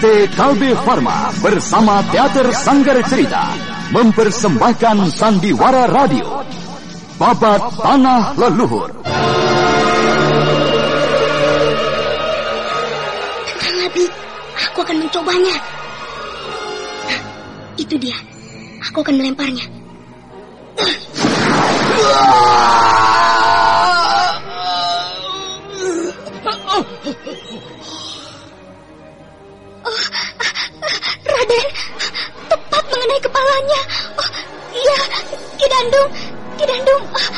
PT Kalbe Farma bersama Teater Sanggar Cerita mempersembahkan Sandiwara Radio Babat Tanah Leluhur. Tenang, Abi. Aku akan mencobanya. Nah, itu dia. Aku akan melemparnya. Raden, tepat mengenai kepalanya. Oh, iya, Kidandung, Kidandung, oh,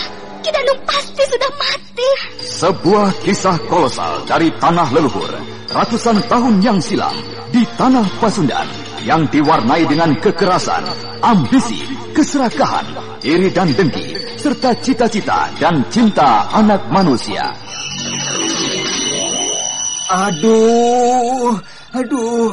Kidandung pasti sudah mati. Sebuah kisah kolosal dari tanah leluhur ratusan tahun yang silam di tanah Pasundan yang diwarnai dengan kekerasan, ambisi, keserakahan, iri dan dengki, serta cita-cita dan cinta anak manusia. Aduh, aduh,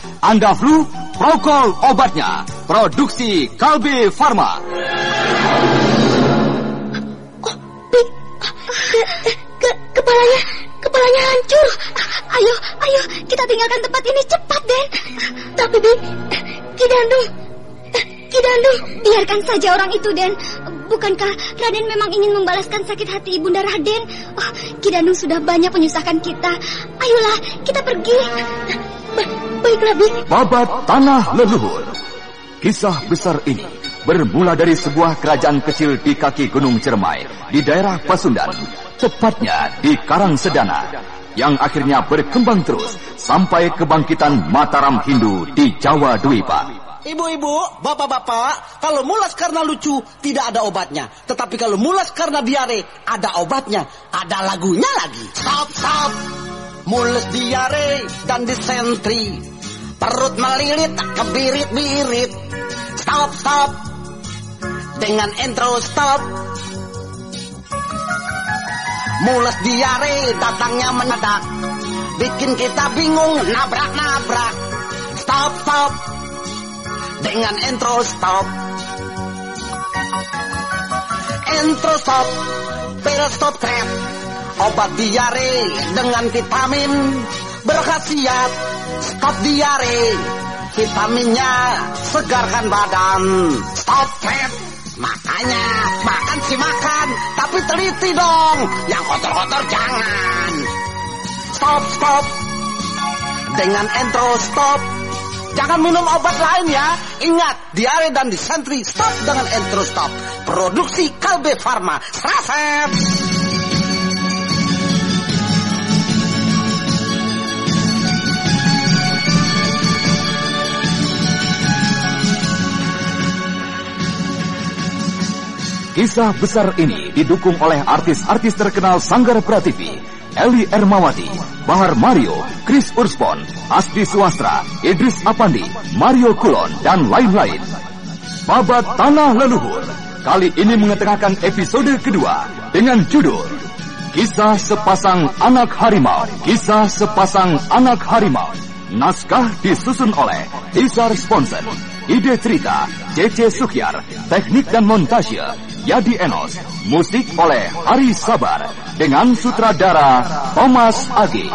Anda flu, Procol obatnya. Produksi Kalbe Farma. Ke, ke, kepalanya, kepalanya hancur. Ayo, ayo, kita tinggalkan tempat ini cepat, Den. Tapi, Bing, Kidandung, Kidandung, Biarkan saja orang itu, Den. Bukankah Raden memang ingin membalaskan sakit hati Ibunda Raden? Oh, Kidandung sudah banyak menyusahkan kita. Ayolah, kita pergi. Baiklah, Bing. Babat Tanah Leluhur. Kisah besar ini bermula dari sebuah kerajaan kecil di kaki Gunung Cermai di daerah Pasundan, tepatnya di Karang Sedana, yang akhirnya berkembang terus sampai kebangkitan Mataram Hindu di Jawa Dwipa. Ibu-ibu, bapak-bapak, kalau mulas karena lucu tidak ada obatnya. Tetapi kalau mulas karena diare ada obatnya. Ada lagunya lagi. Stop, stop. Mules diare dan disentri. Perut melilit, kebirit-birit. Stop, stop. Dengan intro stop. Mules diare datangnya menedak. Bikin kita bingung, nabrak-nabrak. Stop, stop dengan intro stop. Intro stop, pil stop trap, obat diare dengan vitamin berkhasiat stop diare. Vitaminnya segarkan badan. Stop trap. Makanya makan sih makan, tapi teliti dong. Yang kotor-kotor jangan. Stop, stop. Dengan intro stop, Jangan minum obat lain ya. Ingat, diare dan disentri stop dengan entro stop. Produksi Kalbe Farma. Saset. Kisah besar ini didukung oleh artis-artis terkenal Sanggar Prativi, Eli Ermawati, Bahar Mario, Chris Urspon, Asdi Suastra, Idris Apandi, Mario Kulon, dan lain-lain. Babat Tanah Leluhur kali ini mengetengahkan episode kedua dengan judul Kisah Sepasang Anak Harimau. Kisah Sepasang Anak Harimau. Naskah disusun oleh Isar Sponsen. Ide cerita C.C. Sukyar. Teknik dan montase Yadi Enos. Musik oleh Hari Sabar. Dengan sutradara Thomas Agi.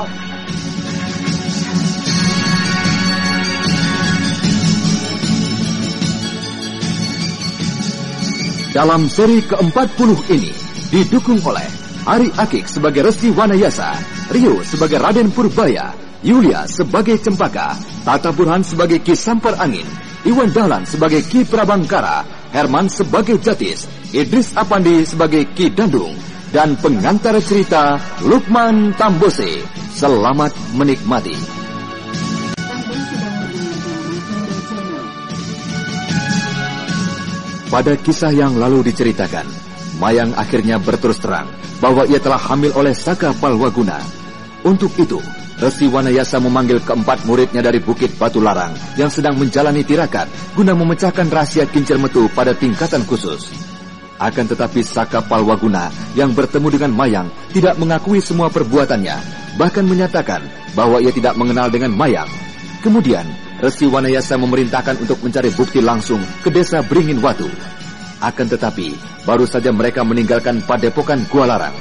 Dalam seri ke-40 ini didukung oleh Ari Akik sebagai Resi Wanayasa, Rio sebagai Raden Purbaya, Yulia sebagai Cempaka, Tata Burhan sebagai Ki Sampar Angin, Iwan Dahlan sebagai Ki Prabangkara, Herman sebagai Jatis, Idris Apandi sebagai Ki Dandung, dan pengantar cerita Lukman Tambose. Selamat menikmati. Pada kisah yang lalu diceritakan, Mayang akhirnya berterus terang bahwa ia telah hamil oleh Saka Palwaguna. Untuk itu, Resi Wanayasa memanggil keempat muridnya dari Bukit Batu Larang yang sedang menjalani tirakat guna memecahkan rahasia kincir metu pada tingkatan khusus. Akan tetapi Saka Palwaguna yang bertemu dengan Mayang tidak mengakui semua perbuatannya, bahkan menyatakan bahwa ia tidak mengenal dengan Mayang. Kemudian, Resi Wanayasa memerintahkan untuk mencari bukti langsung ke desa Beringin Watu. Akan tetapi, baru saja mereka meninggalkan padepokan Gua Larang.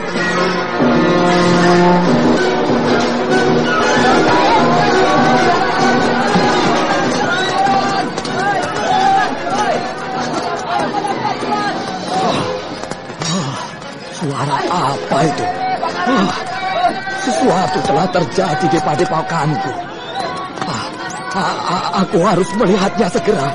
Telah terjadi di padepokanku. Ah, ah, ah, aku harus melihatnya segera.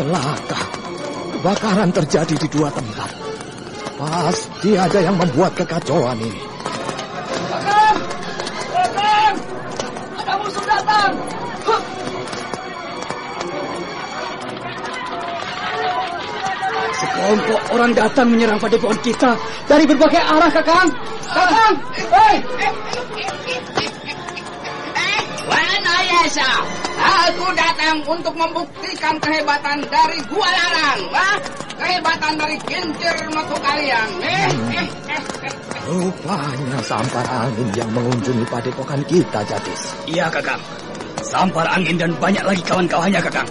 Celaka. Kebakaran terjadi di dua tempat. Pasti ada yang membuat kekacauan ini. Sekelompok orang datang menyerang padepokan kita dari berbagai arah, Kakang. Kakang, hei! Wanayasa, aku datang untuk membuktikan kehebatan dari Gua Larang. Wah, kehebatan dari kincir metu kalian. Eh, eh, eh, eh. Rupanya sampar angin yang mengunjungi padepokan kita, Jatis. Iya, Kakang. Sampar angin dan banyak lagi kawan-kawannya, Kakang.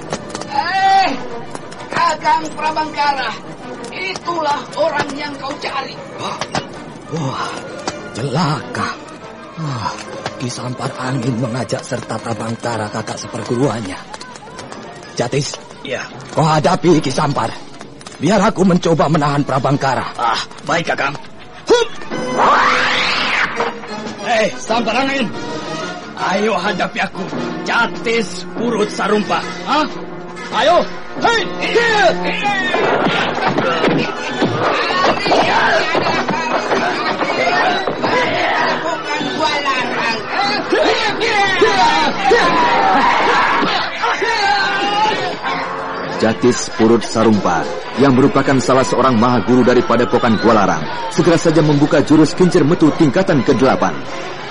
Eh, Kakang Prabangkara, itulah orang yang kau cari. Wah, celaka. Ah, Ki Sampar Angin mengajak serta Prabangkara kakak seperguruannya. Jatis, Iya. kau hadapi Ki Sampar. Biar aku mencoba menahan Prabangkara. Ah, baik, Kakang. Hup! Hei, sampar angin. Ayo hadapi aku. Jatis urut sarumpa. Hah? Ayo. Hei! Bukan Jatis Purut Sarumpa yang merupakan salah seorang maha guru dari Padepokan Gualarang segera saja membuka jurus kincir metu tingkatan ke-8.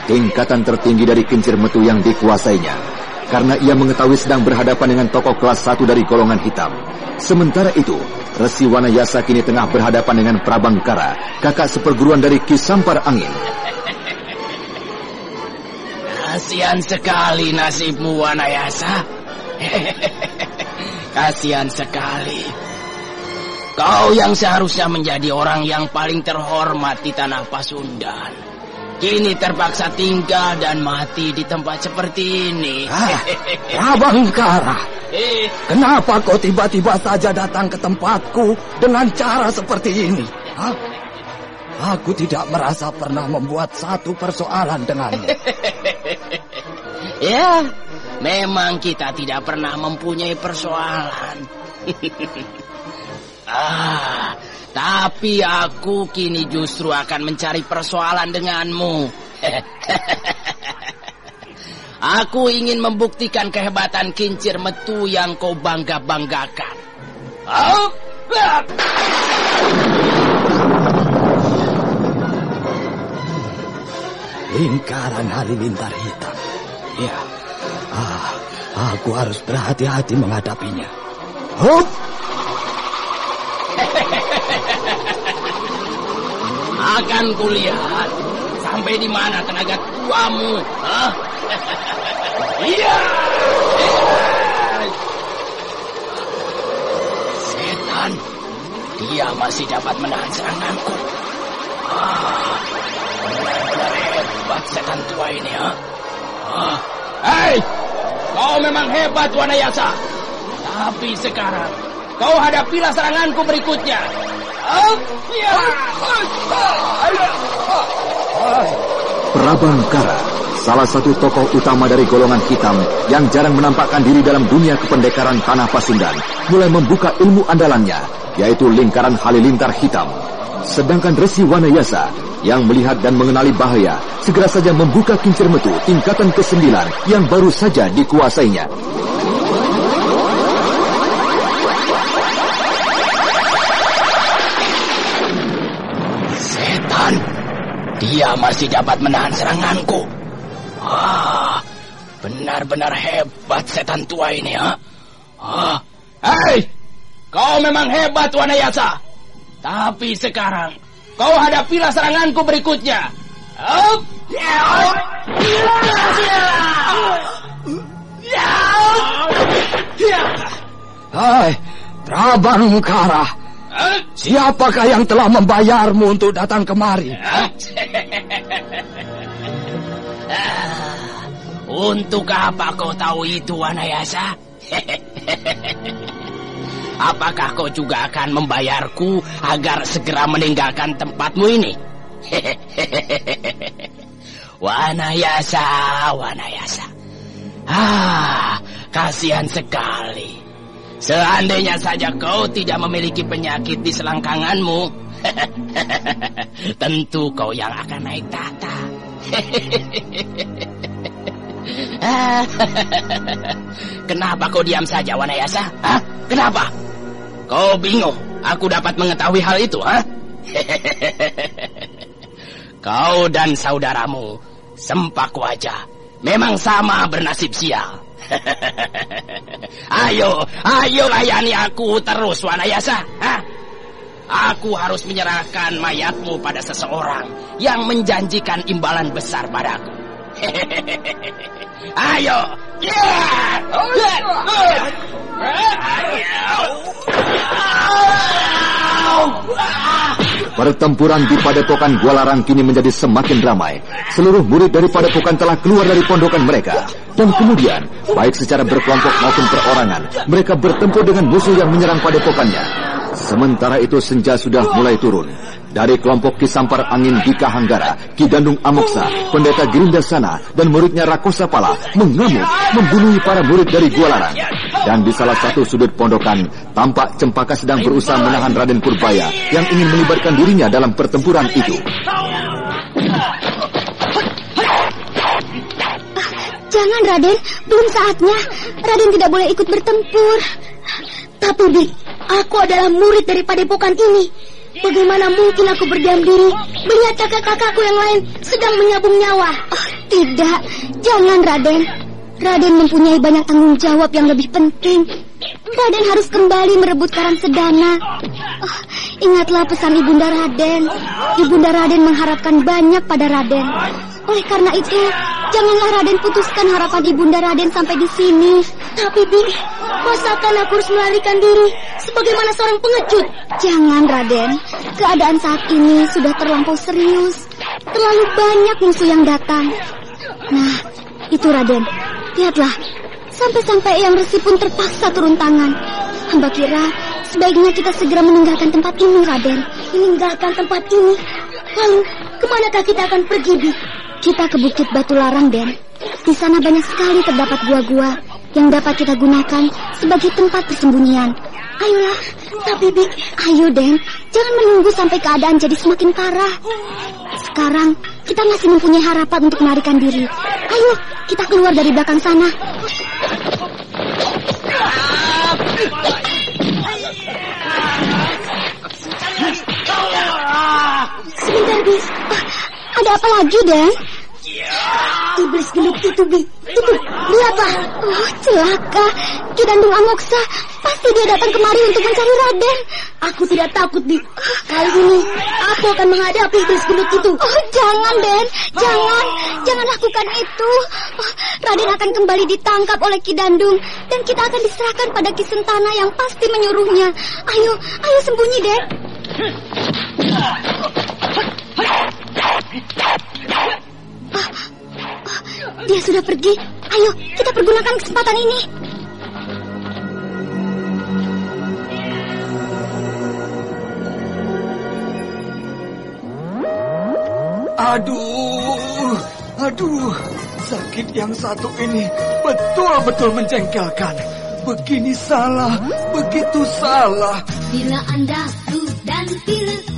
Tingkatan tertinggi dari kincir metu yang dikuasainya. Karena ia mengetahui sedang berhadapan dengan tokoh kelas 1 dari golongan hitam. Sementara itu, Resi Wanayasa kini tengah berhadapan dengan Prabangkara, kakak seperguruan dari Kisampar Angin. Kasihan sekali nasibmu, Wanayasa. Kasihan sekali. Kau yang seharusnya menjadi orang yang paling terhormat di tanah Pasundan. Kini terpaksa tinggal dan mati di tempat seperti ini. Ah, Prabangkara, Eh, kenapa kau tiba-tiba saja datang ke tempatku dengan cara seperti ini? Hah? Aku tidak merasa pernah membuat satu persoalan denganmu. ya, memang kita tidak pernah mempunyai persoalan. ah, tapi aku kini justru akan mencari persoalan denganmu. aku ingin membuktikan kehebatan kincir metu yang kau bangga-banggakan. Lingkaran halilintar hitam. Ya, ah, aku harus berhati-hati menghadapinya. Hup! Akan kulihat sampai di mana tenaga tuamu. Iya. Setan, dia masih dapat menahan seranganku. Ah, benar-benar hebat setan tua ini, ha? Ah. Hei, kau memang hebat, Wanayasa. Tapi sekarang, kau hadapilah seranganku berikutnya. Prabangkara, salah satu tokoh utama dari golongan hitam yang jarang menampakkan diri dalam dunia kependekaran tanah Pasundan, mulai membuka ilmu andalannya, yaitu lingkaran halilintar hitam. Sedangkan Resi Wanayasa yang melihat dan mengenali bahaya, segera saja membuka kincir metu tingkatan ke-9 yang baru saja dikuasainya. Setan, dia masih dapat menahan seranganku. Wah, benar-benar hebat setan tua ini, ha? Ah, hei, kau memang hebat, Wanayasa. Tapi sekarang, kau hadapilah seranganku berikutnya. Up. Hai, Trabangkara. Siapakah yang telah membayarmu untuk datang kemari? Untuk apa kau tahu itu, Wanayasa? Apakah kau juga akan membayarku agar segera meninggalkan tempatmu ini? Wanayasa, Wanayasa. Ah, kasihan sekali. Seandainya saja kau tidak memiliki penyakit di selangkanganmu, tentu kau yang akan naik tahta. Kenapa kau diam saja, Wanayasa? Hah? Kenapa? Kau bingung? Aku dapat mengetahui hal itu, ha? kau dan saudaramu, sempak wajah, memang sama bernasib sial. ayo, ayo layani aku terus, Wanayasa. Hah? Aku harus menyerahkan mayatmu pada seseorang yang menjanjikan imbalan besar padaku. ayo, yeah! Pertempuran di Padepokan Gualarang kini menjadi semakin ramai. Seluruh murid dari Padepokan telah keluar dari pondokan mereka. Dan kemudian, baik secara berkelompok maupun perorangan, mereka bertempur dengan musuh yang menyerang Padepokannya. Sementara itu senja sudah mulai turun. Dari kelompok Kisampar Angin Dika Hanggara, Kidandung Amoksa, Pendeta Girinda Sana, dan muridnya Rakosa Pala mengamuk, membunuh para murid dari Gualarang. Dan di salah satu sudut pondokan, tampak Cempaka sedang berusaha menahan Raden Purbaya yang ingin melibatkan dirinya dalam pertempuran itu. Jangan, Raden. Belum saatnya. Raden tidak boleh ikut bertempur. Tapi, Bi, aku adalah murid dari padepokan ini. Bagaimana mungkin aku berdiam diri melihat kakak-kakakku yang lain sedang menyabung nyawa? Oh, tidak, jangan Raden. Raden mempunyai banyak tanggung jawab yang lebih penting. Raden harus kembali merebut Karang Sedana. Oh, ingatlah pesan Ibunda Raden. Ibunda Raden mengharapkan banyak pada Raden. Oleh karena itu, janganlah Raden putuskan harapan Ibunda Raden sampai di sini. Tapi, Bi, masakan aku harus melarikan diri sebagaimana seorang pengecut? Jangan, Raden. Keadaan saat ini sudah terlampau serius. Terlalu banyak musuh yang datang. Nah, itu Raden. Lihatlah, sampai-sampai yang resi pun terpaksa turun tangan. Hamba kira sebaiknya kita segera meninggalkan tempat ini, Raden. Meninggalkan tempat ini? Lalu, ke manakah kita akan pergi, Bi? Kita ke Bukit Batu Larang, Den. Di sana banyak sekali terdapat gua-gua yang dapat kita gunakan sebagai tempat persembunyian. Ayolah, tapi Bi, ayo Den, jangan menunggu sampai keadaan jadi semakin parah. Sekarang kita masih mempunyai harapan untuk melarikan diri. Ayo, kita keluar dari belakang sana. Ada apa lagi, Den? Iblis gendut itu, Bi. Itu, lihatlah. Oh, celaka. Kidandung Amoksa. Pasti dia datang kemari untuk mencari Raden. Aku tidak takut, Bi. Kali ini, aku akan menghadapi iblis gendut itu. Oh, jangan, Den. Jangan. Jangan lakukan itu. Oh, Raden akan kembali ditangkap oleh Kidandung. Dan kita akan diserahkan pada Kisentana yang pasti menyuruhnya. Ayo, ayo sembunyi, Den. Dia sudah pergi. Ayo, kita pergunakan kesempatan ini. Aduh, Aduh, sakit yang satu ini betul-betul menjengkelkan. Begini salah, begitu salah. Bila Anda dan pilek,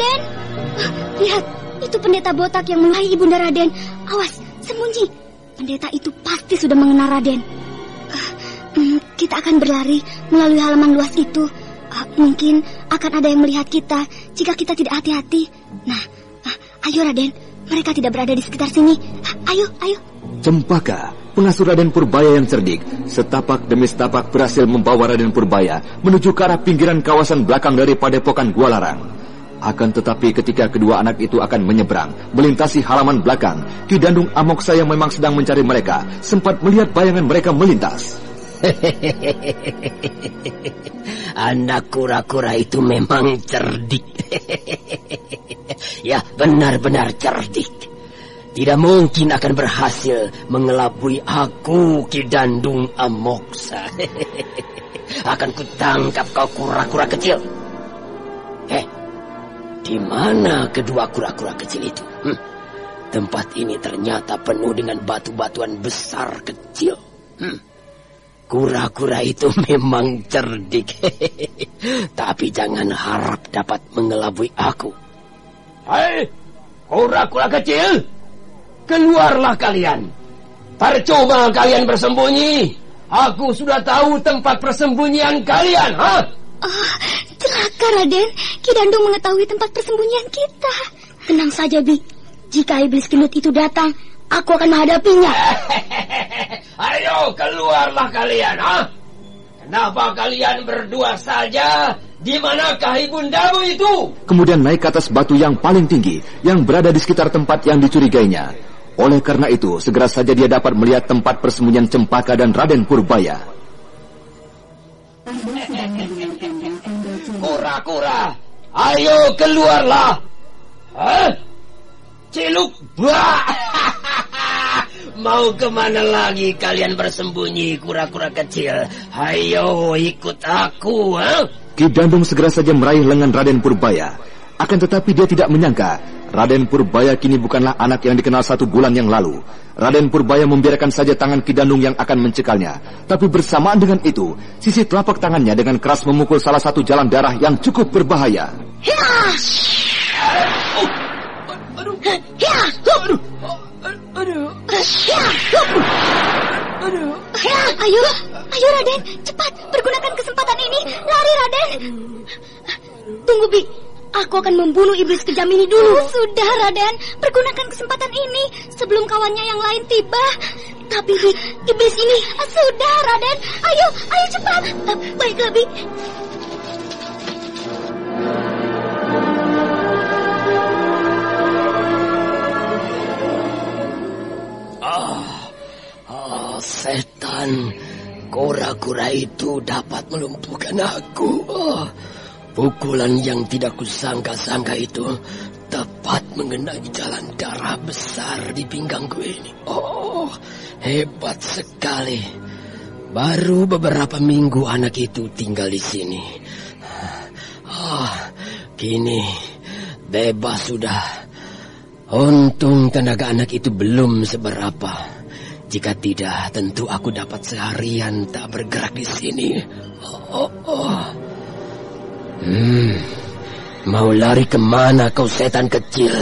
Raden! Ah, Lihat, itu pendeta botak yang melukai ibunda Raden. Awas, sembunyi. Pendeta itu pasti sudah mengenal Raden. Ah, hmm, kita akan berlari melalui halaman luas itu. Ah, mungkin akan ada yang melihat kita jika kita tidak hati-hati. Nah, ah, ayo Raden, mereka tidak berada di sekitar sini. Ah, ayo, ayo. Cempaka, pengasuh Raden Purbaya yang cerdik, setapak demi setapak berhasil membawa Raden Purbaya menuju ke arah pinggiran kawasan belakang dari Padepokan Gua Larang. Akan tetapi ketika kedua anak itu akan menyeberang, melintasi halaman belakang, Ki Dandung Amoksa yang memang sedang mencari mereka, sempat melihat bayangan mereka melintas. Anak kura-kura itu memang cerdik. ya, benar-benar cerdik. Tidak mungkin akan berhasil mengelabui aku, Ki Dandung Amoksa. akan kutangkap kau kura-kura kecil. Eh, di mana kedua kura-kura kecil itu? Hmm, tempat ini ternyata penuh dengan batu-batuan besar kecil. Hmm. Kura-kura itu memang cerdik. Tapi jangan harap dapat mengelabui aku. Hai, kura-kura kecil. Keluarlah kalian. Percuma kalian bersembunyi. Aku sudah tahu tempat persembunyian kalian, ha? Ah, celaka Raden. Ki Dandung mengetahui tempat persembunyian kita. Tenang saja, Bi. Jika iblis gendut itu datang, aku akan menghadapinya. Ayo keluarlah kalian, ha? Kenapa kalian berdua saja? Di manakah ibundamu itu? Kemudian naik ke atas batu yang paling tinggi yang berada di sekitar tempat yang dicurigainya. Oleh karena itu, segera saja dia dapat melihat tempat persembunyian Cempaka dan Raden Purbaya. Kura-kura, ayo keluarlah. Hah? Ciluk, bah! Mau ke mana lagi kalian bersembunyi kura-kura kecil? Ayo ikut aku, ha? Ki Dandung segera saja meraih lengan Raden Purbaya. Akan tetapi dia tidak menyangka, Raden Purbaya kini bukanlah anak yang dikenal satu bulan yang lalu. Raden Purbaya membiarkan saja tangan Ki Dandung yang akan mencekalnya. Tapi bersamaan dengan itu, sisi telapak tangannya dengan keras memukul salah satu jalan darah yang cukup berbahaya. Ya! Ya! Ya! Ya! Ayo, ayo Raden, cepat pergunakan kesempatan ini. Lari Raden. Tunggu Bi, aku akan membunuh iblis kejam ini dulu. Sudah Raden, pergunakan kesempatan ini sebelum kawannya yang lain tiba. Tapi Bi, iblis ini sudah Raden. Ayo, ayo cepat. Baiklah Bi. Oh, setan. Kura-kura itu dapat melumpuhkan aku. Oh, pukulan yang tidak kusangka-sangka itu tepat mengenai jalan darah besar di pinggangku ini. Oh, hebat sekali. Baru beberapa minggu anak itu tinggal di sini. Oh, kini bebas sudah. Untung tenaga anak itu belum seberapa. Jika tidak, tentu aku dapat seharian tak bergerak di sini. Oh, oh. Hmm. Mau lari ke mana kau setan kecil?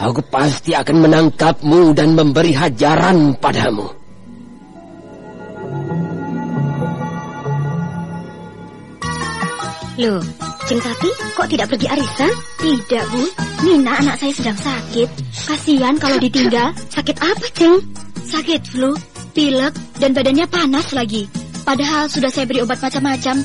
Aku pasti akan menangkapmu dan memberi hajaran padamu. Loh, Jeng Tati kok tidak pergi arisan? Tidak, Bu. Nina anak saya sedang sakit. Kasihan kalau ditinggal. Sakit apa, Jeng? Sakit flu, pilek, dan badannya panas lagi. Padahal sudah saya beri obat macam-macam,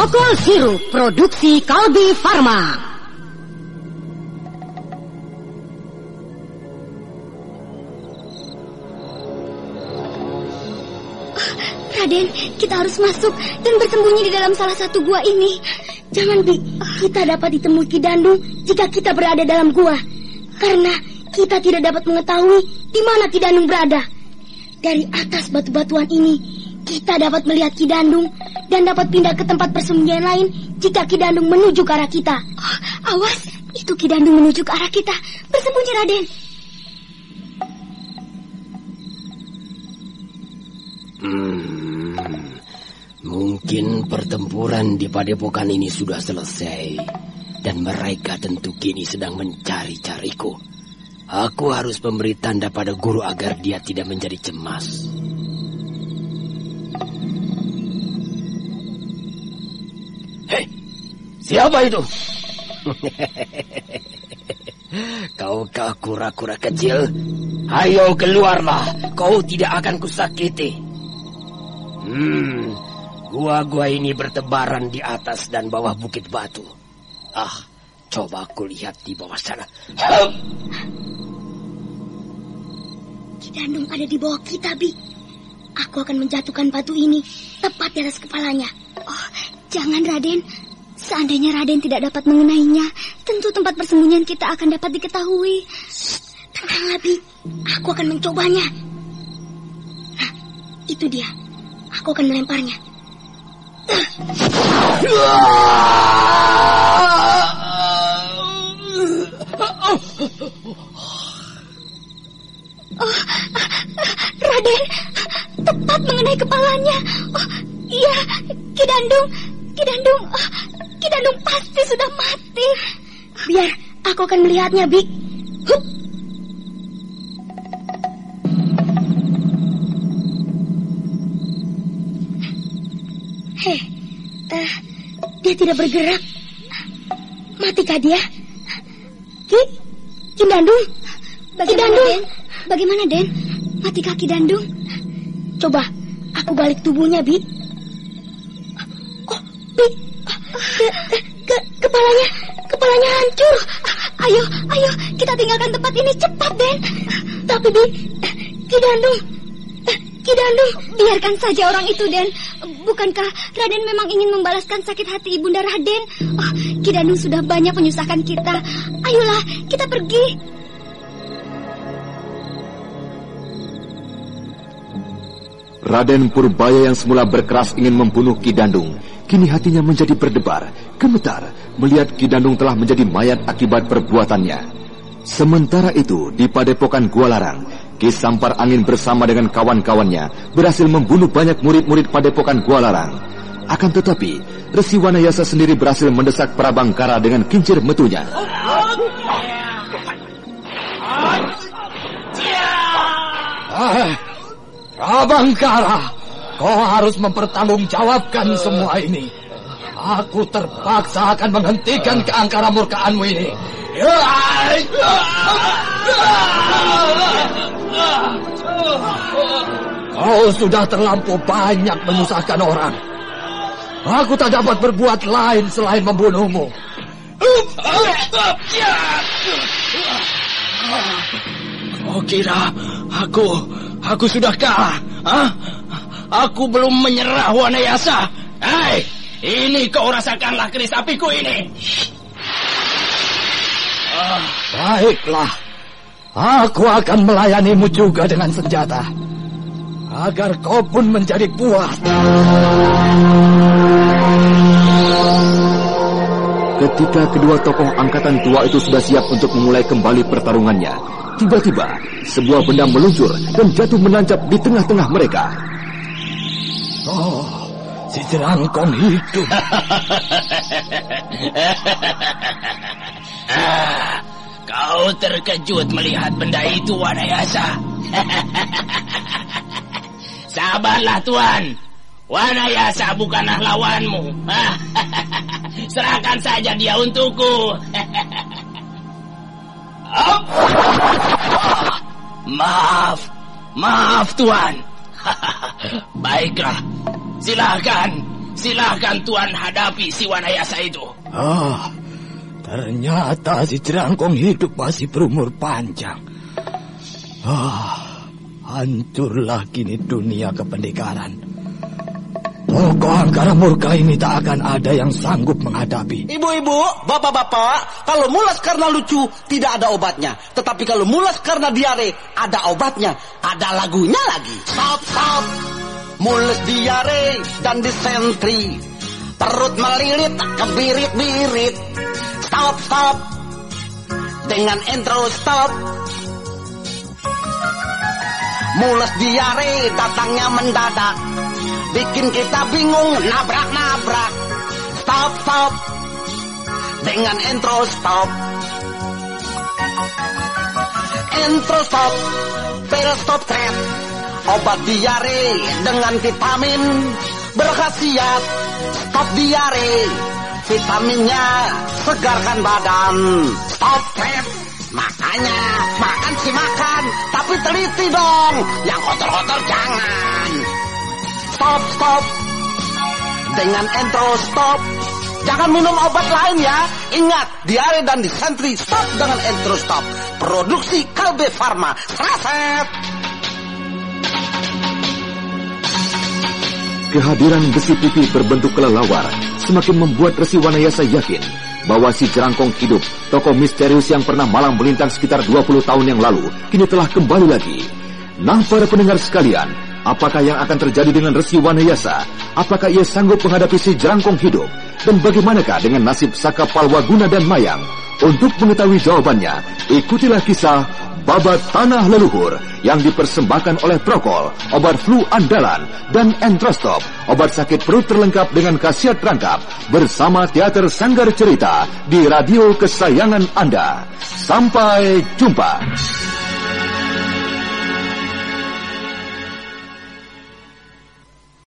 Prokol sirup, produksi Kalbi Farma. Raden, kita harus masuk dan bersembunyi di dalam salah satu gua ini. Jangan, Bi. Kita dapat ditemui Ki Dandung jika kita berada dalam gua. Karena kita tidak dapat mengetahui di mana Ki Dandung berada. Dari atas batu-batuan ini, kita dapat melihat Ki Dandung dan dapat pindah ke tempat persembunyian lain jika Ki Dandung menuju ke arah kita. Oh, awas, itu Ki Dandung menuju ke arah kita. Bersembunyi, Raden. Hmm, mungkin pertempuran di padepokan ini sudah selesai. Dan mereka tentu kini sedang mencari-cariku. Aku harus memberi tanda pada guru agar dia tidak menjadi cemas. Hei, siapa itu? Kau kura-kura kecil, ayo keluarlah. Kau tidak akan kusakiti. Hmm, gua-gua ini bertebaran di atas dan bawah bukit batu. Ah, coba aku lihat di bawah sana. Kidandung ada di bawah kita, Bi. Aku akan menjatuhkan batu ini tepat di atas kepalanya. Oh, jangan Raden. Seandainya Raden tidak dapat mengenainya, tentu tempat persembunyian kita akan dapat diketahui. Tenanglah, Bi. Aku akan mencobanya. Nah, itu dia. Aku akan melemparnya. Oh, Raden, tepat mengenai kepalanya. Oh, iya, Kidandung, Kidandung, oh, Kidandung pasti sudah mati. Biar aku akan melihatnya, Bik. Hup. Heh, uh, dia tidak bergerak. Matikah dia? Ki, Ki Dandung. Bagaimana, Den? Bagaimana, Den? Mati kaki Dandung? Coba, aku balik tubuhnya, Bi. Ke, ke, kepalanya, kepalanya hancur. Ayo, ayo, kita tinggalkan tempat ini cepat, Den. Tapi, Bi, Ki Dandung, Ki Dandung. Biarkan saja orang itu, Den. Bukankah Raden memang ingin membalaskan sakit hati Ibunda Raden? Oh, Ki Dandung sudah banyak menyusahkan kita. Ayolah, kita pergi. Raden Purbaya yang semula berkeras ingin membunuh Ki Dandung, kini hatinya menjadi berdebar, gemetar melihat Ki Dandung telah menjadi mayat akibat perbuatannya. Sementara itu, di padepokan Gua Larang, Ki Sampar Angin bersama dengan kawan-kawannya berhasil membunuh banyak murid-murid padepokan Gua Larang. Akan tetapi, Resi Wanayasa sendiri berhasil mendesak Prabangkara dengan kincir metunya. Ah, Prabangkara, kau harus mempertanggungjawabkan semua ini. Aku terpaksa akan menghentikan keangkara murkaanmu ini. Kau sudah terlampau banyak menyusahkan orang. Aku tak dapat berbuat lain selain membunuhmu. Kau kira aku aku sudah kalah? Hah? Aku belum menyerah Wanayasa. Hei, ini kau rasakanlah keris apiku ini. Baiklah. Aku akan melayanimu juga dengan senjata. Agar kau pun menjadi puas. Ketika kedua tokoh angkatan tua itu sudah siap untuk memulai kembali pertarungannya, tiba-tiba sebuah benda meluncur dan jatuh menancap di tengah-tengah mereka. Oh, si jerangkong hidup. ah, kau terkejut melihat benda itu, Wanayasa. Sabarlah, Tuan. Wanayasa bukanlah lawanmu. Serahkan saja dia untukku. maaf, maaf Tuan. Baiklah, silakan, silakan Tuan hadapi si Wanayasa itu. Ah, ternyata si jerangkong hidup masih berumur panjang. Ah, hancurlah kini dunia kependekaran. Tokoh angkara murka ini tak akan ada yang sanggup menghadapi. Ibu-ibu, bapak-bapak, kalau mulas karena lucu tidak ada obatnya. Tetapi kalau mulas karena diare ada obatnya. Ada lagunya lagi. Stop, stop. Mules diare dan disentri. Perut melilit, kebirit-birit. Stop, stop. Dengan intro stop. Mules diare datangnya mendadak bikin kita bingung nabrak-nabrak. Stop, stop. Dengan intro stop. Intro stop. Pil stop trap. Obat diare dengan vitamin berkhasiat. Stop diare. Vitaminnya segarkan badan. Stop trap. Makanya makan sih makan, tapi teliti dong. Yang kotor-kotor jangan stop, stop. Dengan entro stop. Jangan minum obat lain ya. Ingat, diare dan disentri stop dengan entro stop. Produksi Kalbe Farma. Seraset. Kehadiran besi pipi berbentuk kelelawar semakin membuat Resi Wanayasa yakin bahwa si jerangkong hidup, tokoh misterius yang pernah malang melintang sekitar 20 tahun yang lalu, kini telah kembali lagi. Nah, para pendengar sekalian, Apakah yang akan terjadi dengan Resi Wanayasa? Apakah ia sanggup menghadapi si jerangkong hidup? Dan bagaimanakah dengan nasib Saka Palwaguna dan Mayang? Untuk mengetahui jawabannya, ikutilah kisah Babat Tanah Leluhur yang dipersembahkan oleh Prokol, obat flu andalan, dan Entrostop, obat sakit perut terlengkap dengan khasiat rangkap bersama Teater Sanggar Cerita di radio kesayangan Anda. Sampai jumpa.